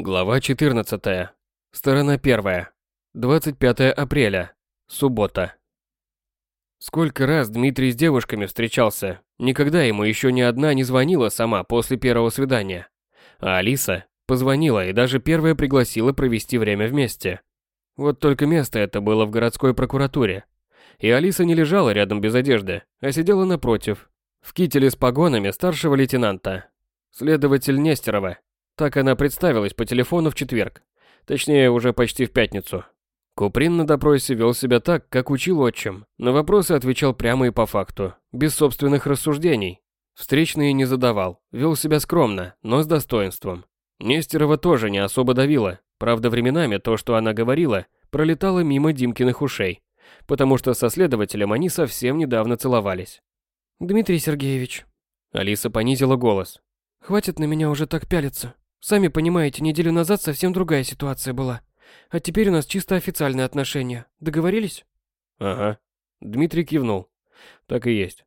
Глава 14. Сторона 1. 25 апреля. Суббота. Сколько раз Дмитрий с девушками встречался, никогда ему еще ни одна не звонила сама после первого свидания. А Алиса позвонила и даже первая пригласила провести время вместе. Вот только место это было в городской прокуратуре. И Алиса не лежала рядом без одежды, а сидела напротив, в кителе с погонами старшего лейтенанта. Следователь Нестерова, так она представилась по телефону в четверг. Точнее, уже почти в пятницу. Куприн на допросе вел себя так, как учил отчим. На вопросы отвечал прямо и по факту, без собственных рассуждений. Встречные не задавал, вел себя скромно, но с достоинством. Нестерова тоже не особо давила. Правда, временами то, что она говорила, пролетало мимо Димкиных ушей. Потому что со следователем они совсем недавно целовались. «Дмитрий Сергеевич». Алиса понизила голос. «Хватит на меня уже так пялиться. Сами понимаете, неделю назад совсем другая ситуация была. А теперь у нас чисто официальные отношения. Договорились? Ага. Дмитрий кивнул. Так и есть.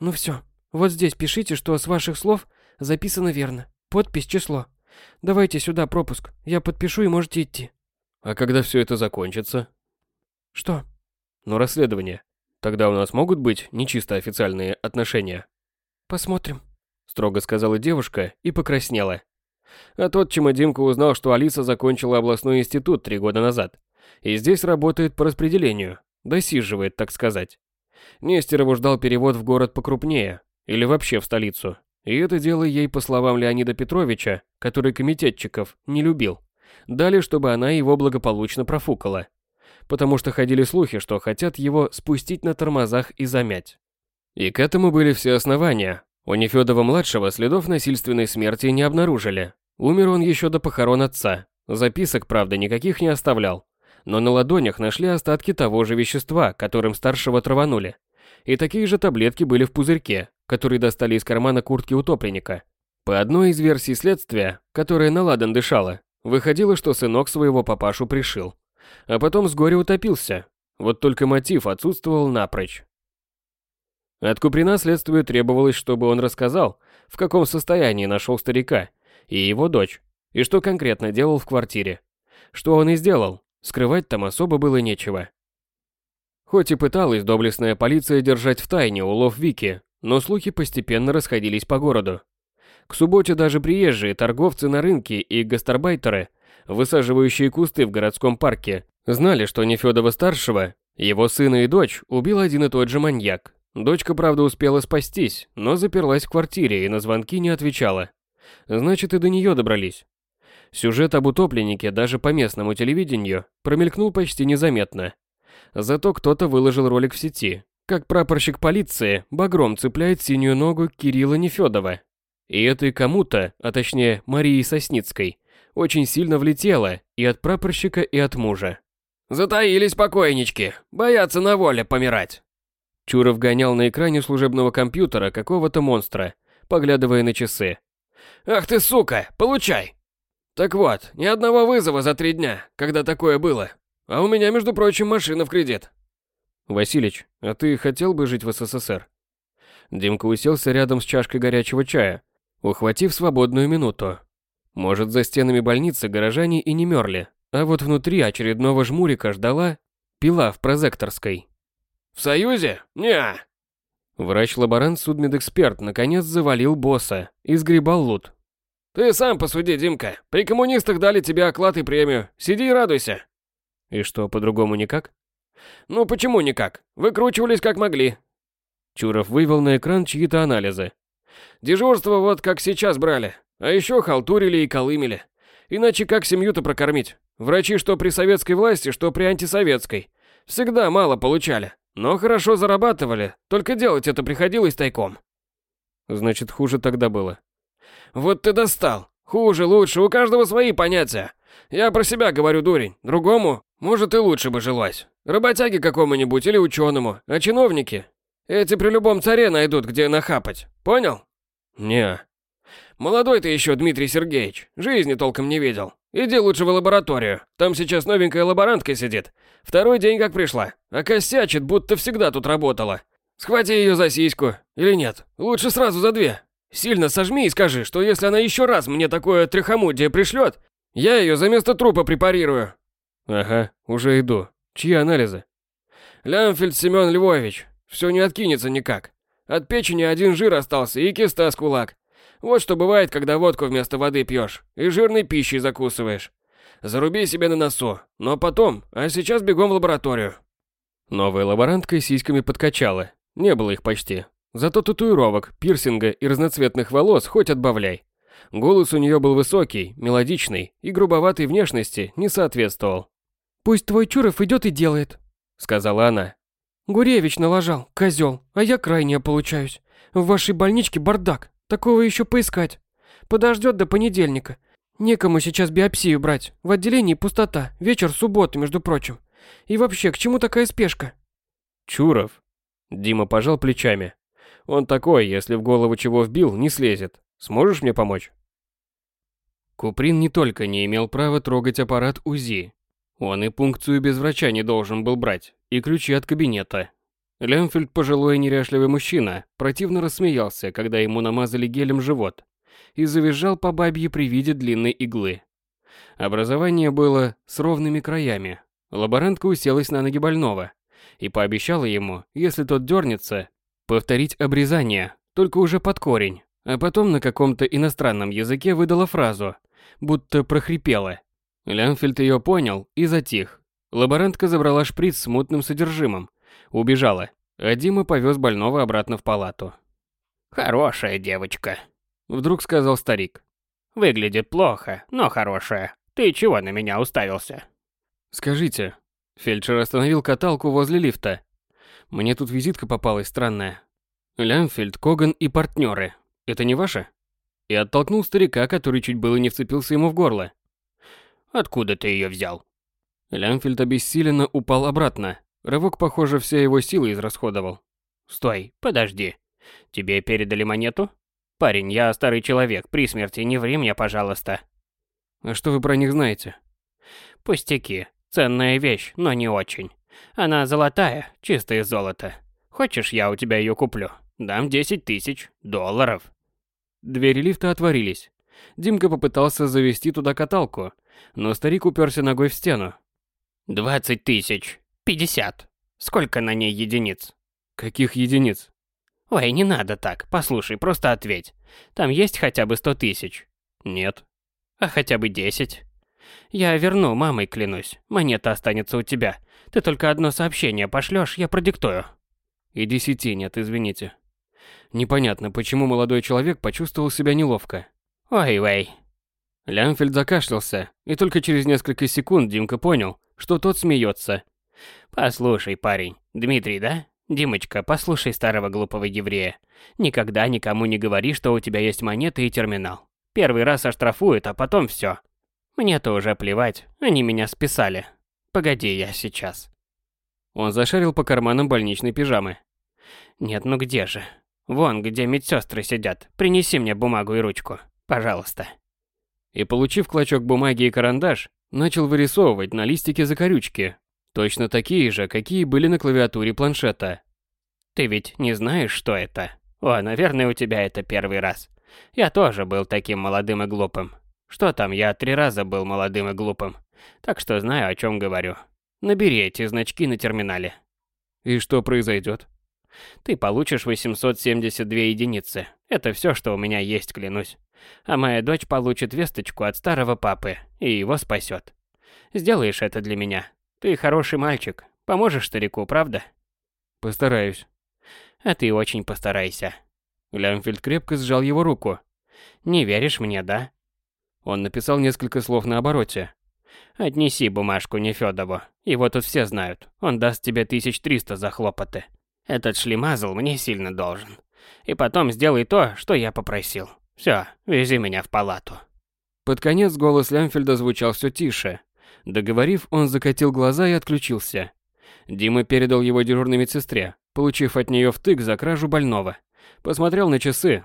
Ну все. Вот здесь пишите, что с ваших слов записано верно. Подпись, число. Давайте сюда пропуск. Я подпишу и можете идти. А когда все это закончится? Что? Ну, расследование. Тогда у нас могут быть нечисто официальные отношения? Посмотрим. Строго сказала девушка и покраснела. А тот Чемодимка узнал, что Алиса закончила областной институт три года назад. И здесь работает по распределению. Досиживает, так сказать. Нестерову ждал перевод в город покрупнее. Или вообще в столицу. И это дело ей, по словам Леонида Петровича, который комитетчиков не любил, дали, чтобы она его благополучно профукала. Потому что ходили слухи, что хотят его спустить на тормозах и замять. И к этому были все основания. У Нефёдова-младшего следов насильственной смерти не обнаружили. Умер он еще до похорон отца. Записок, правда, никаких не оставлял. Но на ладонях нашли остатки того же вещества, которым старшего траванули. И такие же таблетки были в пузырьке, которые достали из кармана куртки утопленника. По одной из версий следствия, которая на ладан дышала, выходило, что сынок своего папашу пришил. А потом с горя утопился. Вот только мотив отсутствовал напрочь. От Куприна следствию требовалось, чтобы он рассказал, в каком состоянии нашел старика и его дочь, и что конкретно делал в квартире. Что он и сделал, скрывать там особо было нечего. Хоть и пыталась доблестная полиция держать в тайне улов Вики, но слухи постепенно расходились по городу. К субботе даже приезжие торговцы на рынке и гастарбайтеры, высаживающие кусты в городском парке, знали, что Нефёдова-старшего, его сына и дочь убил один и тот же маньяк. Дочка, правда, успела спастись, но заперлась в квартире и на звонки не отвечала. Значит, и до нее добрались. Сюжет об утопленнике даже по местному телевидению промелькнул почти незаметно. Зато кто-то выложил ролик в сети, как прапорщик полиции багром цепляет синюю ногу Кирилла Нефёдова. И это кому-то, а точнее Марии Сосницкой, очень сильно влетело и от прапорщика, и от мужа. «Затаились покойнички, боятся на воле помирать». Чуров гонял на экране служебного компьютера какого-то монстра, поглядывая на часы. «Ах ты сука, получай!» «Так вот, ни одного вызова за три дня, когда такое было. А у меня, между прочим, машина в кредит». «Василич, а ты хотел бы жить в СССР?» Димка уселся рядом с чашкой горячего чая, ухватив свободную минуту. Может, за стенами больницы горожане и не мерли, а вот внутри очередного жмурика ждала пила в прозекторской. «В Союзе? не Врач-лаборант судмедэксперт наконец завалил босса и сгребал лут. «Ты сам посуди, Димка. При коммунистах дали тебе оклад и премию. Сиди и радуйся». «И что, по-другому никак?» «Ну почему никак? Выкручивались как могли». Чуров вывел на экран чьи-то анализы. «Дежурство вот как сейчас брали. А еще халтурили и колымели. Иначе как семью-то прокормить? Врачи что при советской власти, что при антисоветской. Всегда мало получали. Но хорошо зарабатывали, только делать это приходилось тайком. Значит, хуже тогда было. Вот ты достал. Хуже, лучше, у каждого свои понятия. Я про себя говорю, дурень. Другому, может, и лучше бы жилось. Работяге какому-нибудь или ученому, а чиновники? Эти при любом царе найдут, где нахапать. Понял? Не. Молодой ты еще, Дмитрий Сергеевич. Жизни толком не видел. Иди лучше в лабораторию. Там сейчас новенькая лаборантка сидит. Второй день как пришла. А косячит, будто всегда тут работала. Схвати ее за сиську. Или нет? Лучше сразу за две. Сильно сожми и скажи, что если она еще раз мне такое тряхомудие пришлет, Я ее за место трупа препарирую. Ага, уже иду. Чьи анализы? Лямфельд Семен Львович. Все не откинется никак. От печени один жир остался и киста с кулак. Вот что бывает, когда водку вместо воды пьешь и жирной пищей закусываешь. Заруби себе на носу, но потом, а сейчас бегом в лабораторию. Новая лаборантка сиськами подкачала. Не было их почти. Зато татуировок, пирсинга и разноцветных волос хоть отбавляй. Голос у нее был высокий, мелодичный и грубоватой внешности не соответствовал. «Пусть твой Чуров идет и делает», — сказала она. «Гуревич налажал, козел, а я крайне получаюсь. В вашей больничке бардак, такого еще поискать. Подождет до понедельника. Некому сейчас биопсию брать, в отделении пустота, вечер субботы, между прочим. И вообще, к чему такая спешка?» «Чуров?» Дима пожал плечами. «Он такой, если в голову чего вбил, не слезет. Сможешь мне помочь?» Куприн не только не имел права трогать аппарат УЗИ, он и пункцию без врача не должен был брать, и ключи от кабинета. Лемфельд, пожилой неряшливый мужчина, противно рассмеялся, когда ему намазали гелем живот, и завизжал по бабье при виде длинной иглы. Образование было с ровными краями. Лаборантка уселась на ноги больного и пообещала ему, если тот дернется, повторить обрезание, только уже под корень, а потом на каком-то иностранном языке выдала фразу, будто прохрипела. Лянфельд ее понял и затих. Лаборантка забрала шприц с мутным содержимым. Убежала, а Дима повез больного обратно в палату. «Хорошая девочка», — вдруг сказал старик. «Выглядит плохо, но хорошая. Ты чего на меня уставился?» «Скажите». Фельдшер остановил каталку возле лифта. «Мне тут визитка попалась странная. Лямфельд, Коган и партнеры. Это не ваша?» И оттолкнул старика, который чуть было не вцепился ему в горло. Откуда ты ее взял?» Лямфельд обессиленно упал обратно. Рывок, похоже, все его силы израсходовал. «Стой, подожди. Тебе передали монету? Парень, я старый человек, при смерти не ври мне, пожалуйста». «А что вы про них знаете?» «Пустяки. Ценная вещь, но не очень. Она золотая, чистое золото. Хочешь, я у тебя ее куплю? Дам 10 тысяч долларов». Двери лифта отворились. Димка попытался завести туда каталку, но старик уперся ногой в стену. «Двадцать тысяч. Пятьдесят. Сколько на ней единиц?» «Каких единиц?» «Ой, не надо так. Послушай, просто ответь. Там есть хотя бы сто тысяч?» «Нет». «А хотя бы десять?» «Я верну, мамой клянусь. Монета останется у тебя. Ты только одно сообщение пошлешь, я продиктую». «И десяти нет, извините». Непонятно, почему молодой человек почувствовал себя неловко. «Ой-вей, Лямфельд закашлялся, и только через несколько секунд Димка понял, что тот смеется. «Послушай, парень, Дмитрий, да? Димочка, послушай старого глупого еврея. Никогда никому не говори, что у тебя есть монеты и терминал. Первый раз оштрафуют, а потом все. Мне-то уже плевать, они меня списали. Погоди, я сейчас». Он зашарил по карманам больничной пижамы. «Нет, ну где же? Вон, где медсестры сидят. Принеси мне бумагу и ручку, пожалуйста» и, получив клочок бумаги и карандаш, начал вырисовывать на листике закорючки, точно такие же, какие были на клавиатуре планшета. «Ты ведь не знаешь, что это? О, наверное, у тебя это первый раз. Я тоже был таким молодым и глупым. Что там, я три раза был молодым и глупым, так что знаю, о чем говорю. Набери эти значки на терминале». «И что произойдет?» Ты получишь 872 единицы. Это все, что у меня есть, клянусь а моя дочь получит весточку от старого папы и его спасет. Сделаешь это для меня. Ты хороший мальчик. Поможешь старику, правда? Постараюсь. А ты очень постарайся. Лямфельд крепко сжал его руку. Не веришь мне, да? Он написал несколько слов на обороте. Отнеси бумажку Нефёдову. Его тут все знают. Он даст тебе 1300 за хлопоты. Этот шлемазл мне сильно должен. И потом сделай то, что я попросил. Все, вези меня в палату. Под конец голос Лямфельда звучал все тише. Договорив, он закатил глаза и отключился. Дима передал его дежурной медсестре, получив от нее втык за кражу больного. Посмотрел на часы.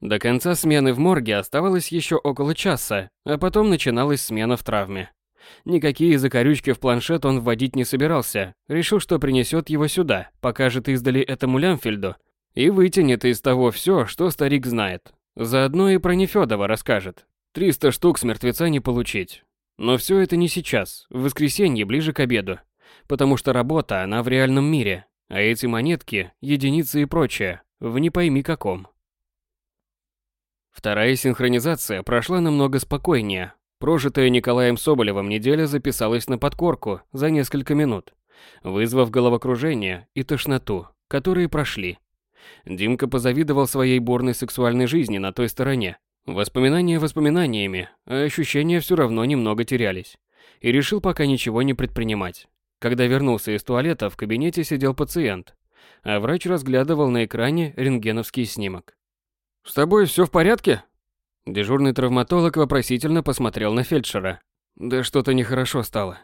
До конца смены в морге оставалось еще около часа, а потом начиналась смена в травме. Никакие закорючки в планшет он вводить не собирался, решил, что принесет его сюда, покажет издали этому Лямфельду и вытянет из того все, что старик знает. Заодно и про Нефёдова расскажет. 300 штук с мертвеца не получить. Но все это не сейчас, в воскресенье ближе к обеду. Потому что работа, она в реальном мире, а эти монетки, единицы и прочее, в не пойми каком. Вторая синхронизация прошла намного спокойнее. Прожитая Николаем Соболевым неделя записалась на подкорку за несколько минут, вызвав головокружение и тошноту, которые прошли. Димка позавидовал своей бурной сексуальной жизни на той стороне. Воспоминания воспоминаниями, а ощущения все равно немного терялись. И решил пока ничего не предпринимать. Когда вернулся из туалета, в кабинете сидел пациент, а врач разглядывал на экране рентгеновский снимок. «С тобой все в порядке?» Дежурный травматолог вопросительно посмотрел на фельдшера. «Да что-то нехорошо стало».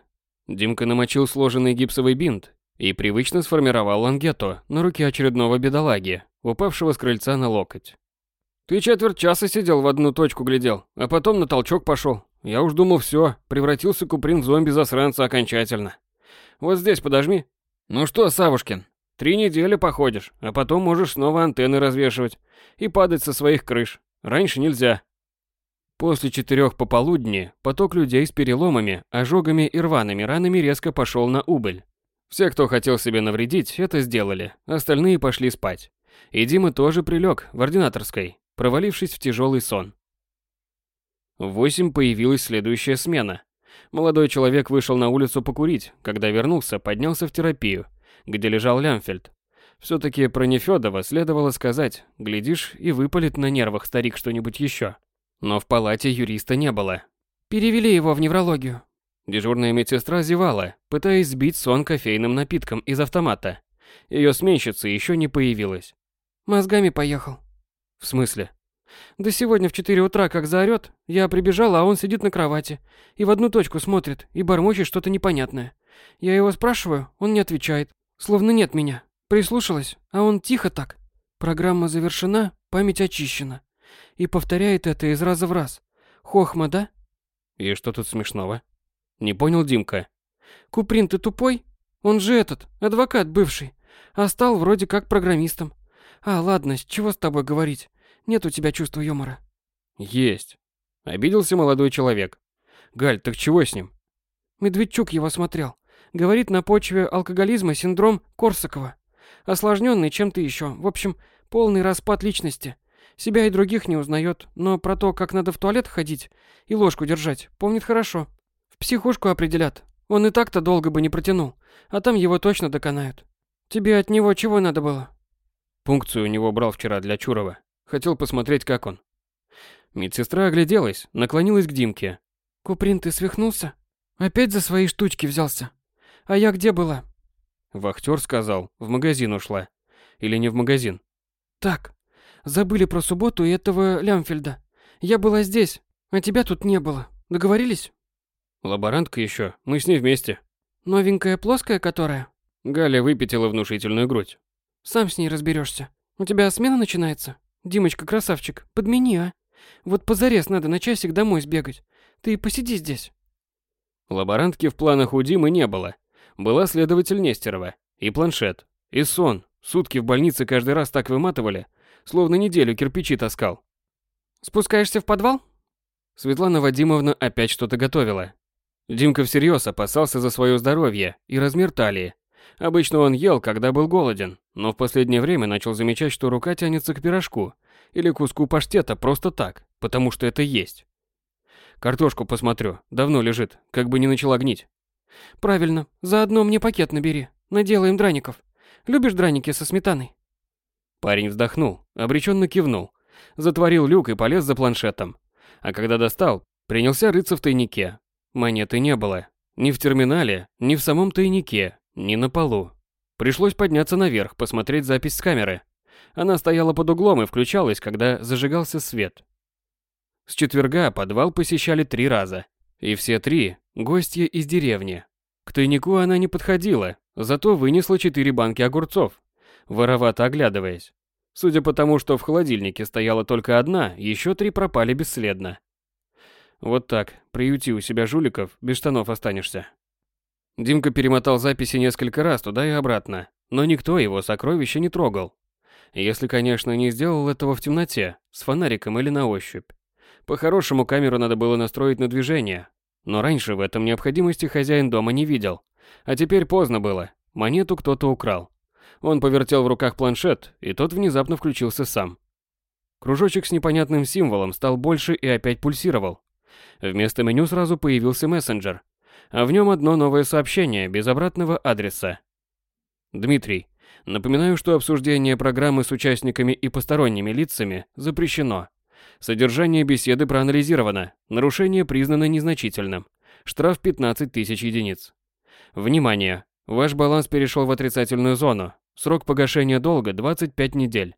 Димка намочил сложенный гипсовый бинт и привычно сформировал лангету на руке очередного бедолаги, упавшего с крыльца на локоть. «Ты четверть часа сидел в одну точку глядел, а потом на толчок пошел. Я уж думал, все, превратился Куприн в зомби-засранца окончательно. Вот здесь подожми. Ну что, Савушкин, три недели походишь, а потом можешь снова антенны развешивать и падать со своих крыш. Раньше нельзя». После четырех пополудни поток людей с переломами, ожогами и рваными ранами резко пошел на убыль. Все, кто хотел себе навредить, это сделали, остальные пошли спать. И Дима тоже прилег в ординаторской, провалившись в тяжелый сон. В восемь появилась следующая смена. Молодой человек вышел на улицу покурить, когда вернулся, поднялся в терапию, где лежал Лямфельд. Все-таки про Нефёдова следовало сказать, глядишь, и выпалит на нервах старик что-нибудь еще. Но в палате юриста не было. Перевели его в неврологию. Дежурная медсестра зевала, пытаясь сбить сон кофейным напитком из автомата. Ее сменщица еще не появилась. Мозгами поехал. В смысле? Да сегодня в 4 утра, как заорет, я прибежала, а он сидит на кровати и в одну точку смотрит и бормочет что-то непонятное. Я его спрашиваю, он не отвечает, словно нет меня. Прислушалась, а он тихо так. Программа завершена, память очищена. И повторяет это из раза в раз. Хохма, да? И что тут смешного? Не понял Димка. Куприн, ты тупой? Он же этот, адвокат бывший. А стал вроде как программистом. А, ладно, с чего с тобой говорить? Нет у тебя чувства юмора. Есть. Обиделся молодой человек. Галь, так чего с ним? Медведчук его смотрел. Говорит, на почве алкоголизма синдром Корсакова. Осложненный чем-то еще. В общем, полный распад личности. Себя и других не узнает, но про то, как надо в туалет ходить и ложку держать, помнит хорошо. В психушку определят. Он и так-то долго бы не протянул, а там его точно доконают. Тебе от него чего надо было? Пункцию у него брал вчера для Чурова. Хотел посмотреть, как он. Медсестра огляделась, наклонилась к Димке. Куприн, ты свихнулся? Опять за свои штучки взялся? А я где была? Вахтер сказал, в магазин ушла. Или не в магазин? Так, забыли про субботу и этого Лямфельда. Я была здесь, а тебя тут не было. Договорились? Лаборантка еще, мы с ней вместе. Новенькая плоская, которая? Галя выпятила внушительную грудь. Сам с ней разберешься. У тебя смена начинается? Димочка, красавчик, подмени, а? Вот позарез надо на часик домой сбегать. Ты посиди здесь. Лаборантки в планах у Димы не было. Была следователь Нестерова. И планшет. И сон. Сутки в больнице каждый раз так выматывали, словно неделю кирпичи таскал. Спускаешься в подвал? Светлана Вадимовна опять что-то готовила. Димка всерьез опасался за свое здоровье и размер талии. Обычно он ел, когда был голоден, но в последнее время начал замечать, что рука тянется к пирожку или куску паштета просто так, потому что это есть. Картошку посмотрю, давно лежит, как бы не начала гнить. Правильно, заодно мне пакет набери, наделаем драников. Любишь драники со сметаной? Парень вздохнул, обреченно кивнул, затворил люк и полез за планшетом. А когда достал, принялся рыться в тайнике, Монеты не было. Ни в терминале, ни в самом тайнике, ни на полу. Пришлось подняться наверх, посмотреть запись с камеры. Она стояла под углом и включалась, когда зажигался свет. С четверга подвал посещали три раза. И все три – гостья из деревни. К тайнику она не подходила, зато вынесла четыре банки огурцов, воровато оглядываясь. Судя по тому, что в холодильнике стояла только одна, еще три пропали бесследно. Вот так, приюти у себя жуликов, без штанов останешься. Димка перемотал записи несколько раз туда и обратно, но никто его сокровища не трогал. Если, конечно, не сделал этого в темноте, с фонариком или на ощупь. По-хорошему камеру надо было настроить на движение, Но раньше в этом необходимости хозяин дома не видел. А теперь поздно было. Монету кто-то украл. Он повертел в руках планшет, и тот внезапно включился сам. Кружочек с непонятным символом стал больше и опять пульсировал. Вместо меню сразу появился мессенджер, а в нем одно новое сообщение без обратного адреса. Дмитрий, напоминаю, что обсуждение программы с участниками и посторонними лицами запрещено. Содержание беседы проанализировано, нарушение признано незначительным. Штраф 15 тысяч единиц. Внимание! Ваш баланс перешел в отрицательную зону. Срок погашения долга 25 недель.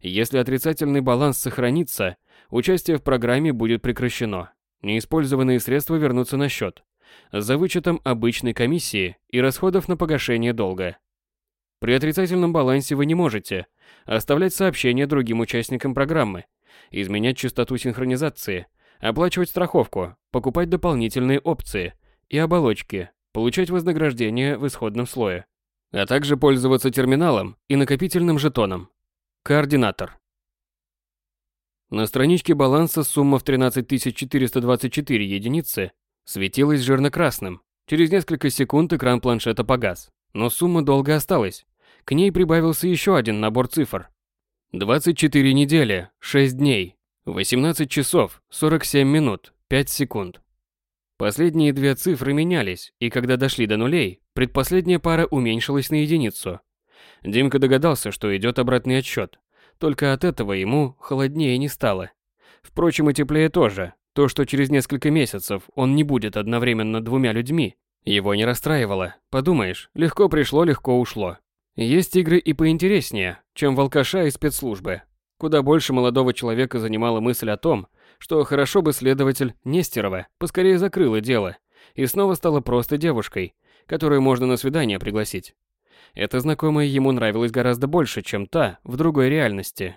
Если отрицательный баланс сохранится, участие в программе будет прекращено. Неиспользованные средства вернутся на счет. За вычетом обычной комиссии и расходов на погашение долга. При отрицательном балансе вы не можете оставлять сообщения другим участникам программы, изменять частоту синхронизации, оплачивать страховку, покупать дополнительные опции и оболочки, получать вознаграждение в исходном слое, а также пользоваться терминалом и накопительным жетоном. Координатор. На страничке баланса сумма в 13424 единицы светилась жирно-красным. Через несколько секунд экран планшета погас, но сумма долго осталась. К ней прибавился еще один набор цифр. 24 недели, 6 дней, 18 часов, 47 минут, 5 секунд. Последние две цифры менялись, и когда дошли до нулей, предпоследняя пара уменьшилась на единицу. Димка догадался, что идет обратный отсчет. Только от этого ему холоднее не стало. Впрочем, и теплее тоже. То, что через несколько месяцев он не будет одновременно двумя людьми, его не расстраивало. Подумаешь, легко пришло, легко ушло. Есть игры и поинтереснее, чем волкаша и спецслужбы. Куда больше молодого человека занимала мысль о том, что хорошо бы следователь Нестерова поскорее закрыла дело и снова стала просто девушкой, которую можно на свидание пригласить. Эта знакомая ему нравилась гораздо больше, чем та в другой реальности.